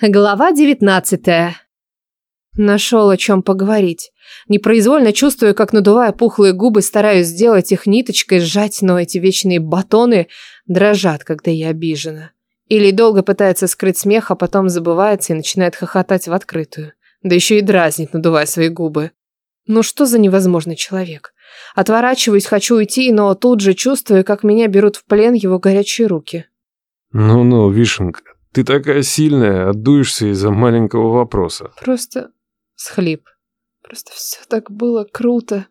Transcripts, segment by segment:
Глава девятнадцатая. Нашел о чем поговорить. Непроизвольно чувствую, как надувая пухлые губы, стараюсь сделать их ниточкой сжать, но эти вечные батоны дрожат, когда я обижена. Или долго пытается скрыть смех, а потом забывается и начинает хохотать в открытую. Да еще и дразнит, надувая свои губы. Ну что за невозможный человек? Отворачиваюсь, хочу уйти, но тут же чувствую, как меня берут в плен его горячие руки. Ну-ну, вишенка, ты такая сильная, отдуешься из-за маленького вопроса. Просто схлип. Просто все так было круто.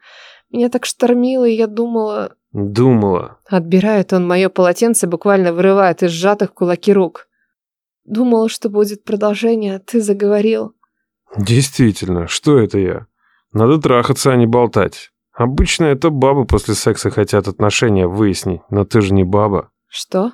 Меня так штормило, и я думала... Думала. Отбирает он мое полотенце, буквально вырывает из сжатых кулаки рук. Думала, что будет продолжение, а ты заговорил. Действительно, что это я? Надо трахаться, а не болтать. Обычно это бабы после секса хотят отношения выяснить, но ты же не баба. Что?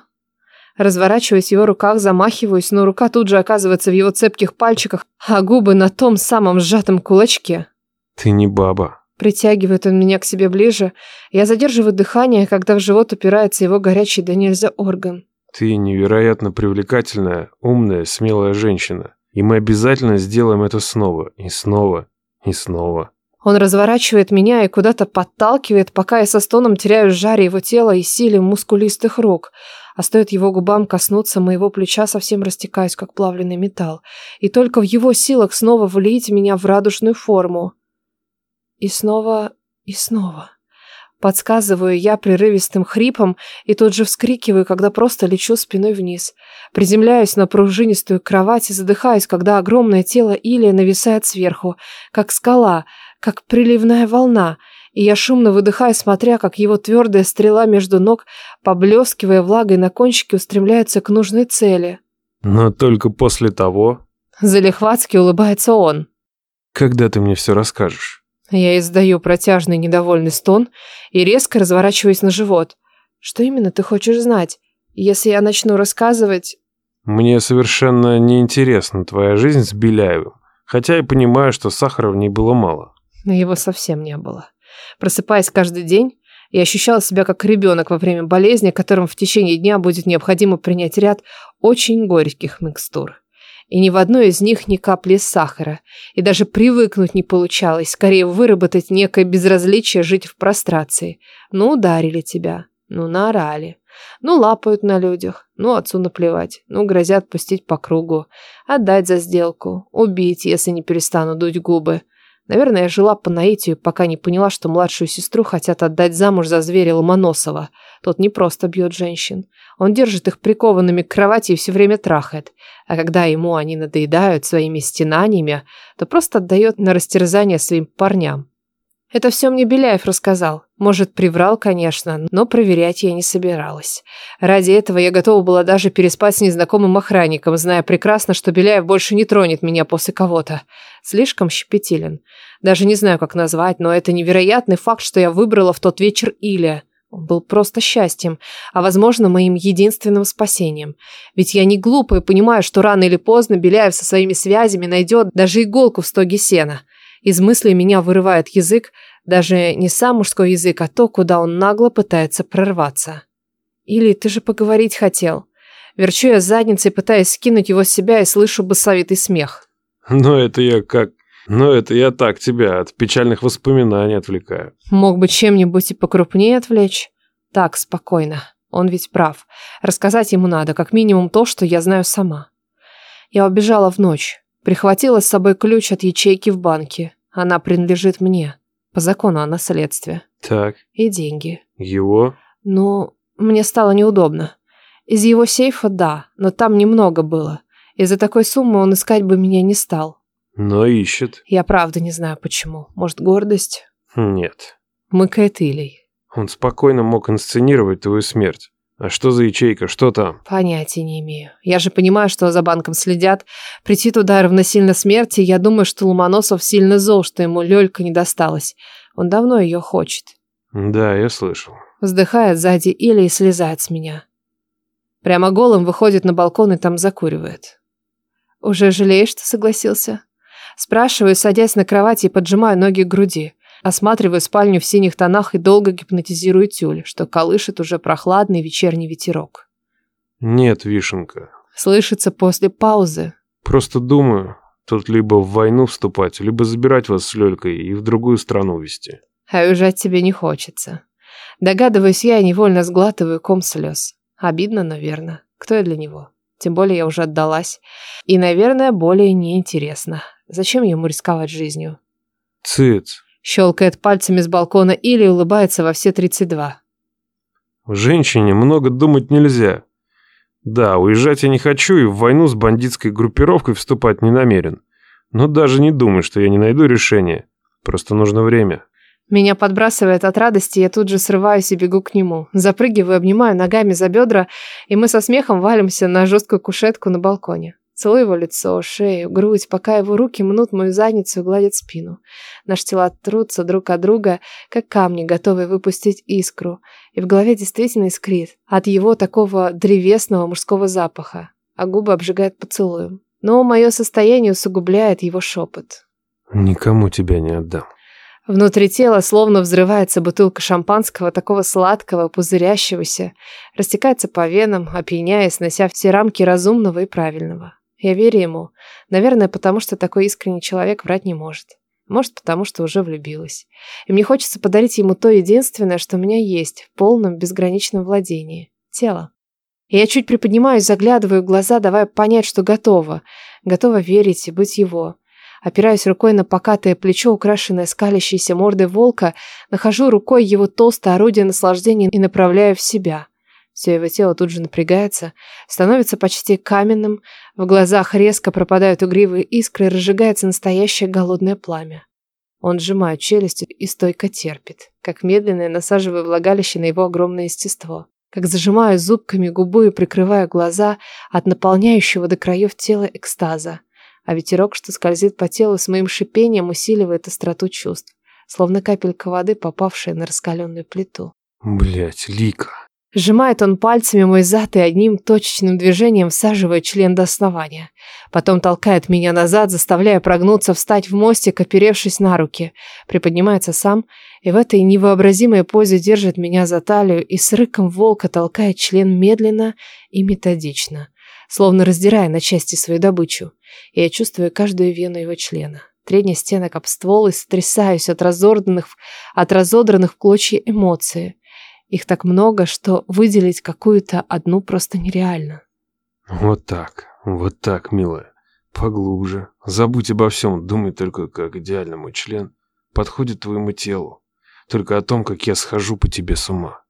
Разворачиваюсь в его руках, замахиваюсь, но рука тут же оказывается в его цепких пальчиках, а губы на том самом сжатом кулачке. Ты не баба. Притягивает он меня к себе ближе. Я задерживаю дыхание, когда в живот упирается его горячий да нельзя орган. Ты невероятно привлекательная, умная, смелая женщина. И мы обязательно сделаем это снова, и снова, и снова. Он разворачивает меня и куда-то подталкивает, пока я со стоном теряю жаре его тела и силе мускулистых рук а стоит его губам коснуться моего плеча, совсем растекаюсь, как плавленый металл. И только в его силах снова влить меня в радужную форму. И снова, и снова. Подсказываю я прерывистым хрипом и тут же вскрикиваю, когда просто лечу спиной вниз. Приземляюсь на пружинистую кровать и задыхаюсь, когда огромное тело Илия нависает сверху, как скала, как приливная волна — и я шумно выдыхаю, смотря, как его твердая стрела между ног, поблескивая влагой на кончике, устремляется к нужной цели. Но только после того... Залихватски улыбается он. Когда ты мне все расскажешь? Я издаю протяжный недовольный стон и резко разворачиваюсь на живот. Что именно ты хочешь знать? Если я начну рассказывать... Мне совершенно неинтересна твоя жизнь с Беляевым. Хотя я понимаю, что сахара в ней было мало. Его совсем не было. Просыпаясь каждый день, я ощущала себя как ребенок во время болезни, которым в течение дня будет необходимо принять ряд очень горьких микстур. И ни в одной из них ни капли сахара. И даже привыкнуть не получалось, скорее выработать некое безразличие, жить в прострации. Ну, ударили тебя, ну, наорали. Ну, лапают на людях, ну, отцу наплевать, ну, грозят пустить по кругу, отдать за сделку, убить, если не перестану дуть губы. Наверное, я жила по наитию, пока не поняла, что младшую сестру хотят отдать замуж за зверя Ломоносова. Тот не просто бьет женщин. Он держит их прикованными к кровати и все время трахает. А когда ему они надоедают своими стенаниями, то просто отдает на растерзание своим парням. Это все мне Беляев рассказал. Может, приврал, конечно, но проверять я не собиралась. Ради этого я готова была даже переспать с незнакомым охранником, зная прекрасно, что Беляев больше не тронет меня после кого-то. Слишком щепетилен. Даже не знаю, как назвать, но это невероятный факт, что я выбрала в тот вечер Иля. Он был просто счастьем, а, возможно, моим единственным спасением. Ведь я не глупая понимаю, что рано или поздно Беляев со своими связями найдет даже иголку в стоге сена. Из мыслей меня вырывает язык, даже не сам мужской язык, а то, куда он нагло пытается прорваться. Или ты же поговорить хотел. Верчу я задницей, пытаясь скинуть его с себя, и слышу басовитый смех. Но это я как... Но это я так тебя от печальных воспоминаний отвлекаю. Мог бы чем-нибудь и покрупнее отвлечь. Так, спокойно. Он ведь прав. Рассказать ему надо, как минимум то, что я знаю сама. Я убежала в ночь. Прихватила с собой ключ от ячейки в банке. Она принадлежит мне. По закону о наследстве. Так. И деньги. Его? Ну, мне стало неудобно. Из его сейфа – да, но там немного было. Из-за такой суммы он искать бы меня не стал. Но ищет. Я правда не знаю почему. Может, гордость? Нет. Мыкает Илей. Он спокойно мог инсценировать твою смерть. А что за ячейка? Что там? Понятия не имею. Я же понимаю, что за банком следят. Прийти туда равносильно смерти. Я думаю, что Ломоносов сильно зол, что ему Лёлька не досталась. Он давно ее хочет. Да, я слышал. Вздыхает сзади или и слезает с меня. Прямо голым выходит на балкон и там закуривает. Уже жалеешь, что согласился? Спрашиваю, садясь на кровати и поджимаю ноги к груди. Осматриваю спальню в синих тонах и долго гипнотизирую тюль, что колышет уже прохладный вечерний ветерок. Нет, Вишенка. Слышится после паузы. Просто думаю, тут либо в войну вступать, либо забирать вас с Лёлькой и в другую страну везти. А уезжать тебе не хочется. Догадываюсь я и невольно сглатываю ком слез. Обидно, наверное. Кто я для него? Тем более я уже отдалась. И, наверное, более неинтересно. Зачем ему рисковать жизнью? Цыц. Щелкает пальцами с балкона или улыбается во все 32. В женщине много думать нельзя. Да, уезжать я не хочу и в войну с бандитской группировкой вступать не намерен. Но даже не думай, что я не найду решения. Просто нужно время. Меня подбрасывает от радости, я тут же срываюсь и бегу к нему. Запрыгиваю, обнимаю ногами за бедра, и мы со смехом валимся на жесткую кушетку на балконе. Целую его лицо, шею, грудь, пока его руки мнут мою задницу и гладят спину. Наши тела трутся друг от друга, как камни, готовые выпустить искру. И в голове действительно искрит от его такого древесного мужского запаха, а губы обжигают поцелуем. Но мое состояние усугубляет его шепот. «Никому тебя не отдам». Внутри тела словно взрывается бутылка шампанского, такого сладкого, пузырящегося, растекается по венам, опьяняя, снося все рамки разумного и правильного. Я верю ему. Наверное, потому что такой искренний человек врать не может. Может, потому что уже влюбилась. И мне хочется подарить ему то единственное, что у меня есть, в полном безграничном владении. Тело. И я чуть приподнимаюсь, заглядываю в глаза, давая понять, что готова. Готова верить и быть его. Опираясь рукой на покатое плечо, украшенное скалящейся мордой волка, нахожу рукой его толстое орудие наслаждения и направляю в себя. Все его тело тут же напрягается, становится почти каменным, в глазах резко пропадают угривые искры разжигается настоящее голодное пламя. Он сжимает челюстью и стойко терпит, как медленно я насаживаю влагалище на его огромное естество, как зажимаю зубками губу и прикрываю глаза от наполняющего до краев тела экстаза, а ветерок, что скользит по телу с моим шипением, усиливает остроту чувств, словно капелька воды, попавшая на раскаленную плиту. Блять, Лика. Сжимает он пальцами мой зад и одним точечным движением всаживает член до основания. Потом толкает меня назад, заставляя прогнуться, встать в мостик, оперевшись на руки. Приподнимается сам и в этой невообразимой позе держит меня за талию и с рыком волка толкает член медленно и методично, словно раздирая на части свою добычу. И я чувствую каждую вену его члена. Трение стенок об ствол и сотрясаюсь от разорданных, от разодранных в клочья эмоций. Их так много, что выделить какую-то одну просто нереально. Вот так, вот так, милая. Поглубже. Забудь обо всем, думай только, как идеально член подходит твоему телу. Только о том, как я схожу по тебе с ума.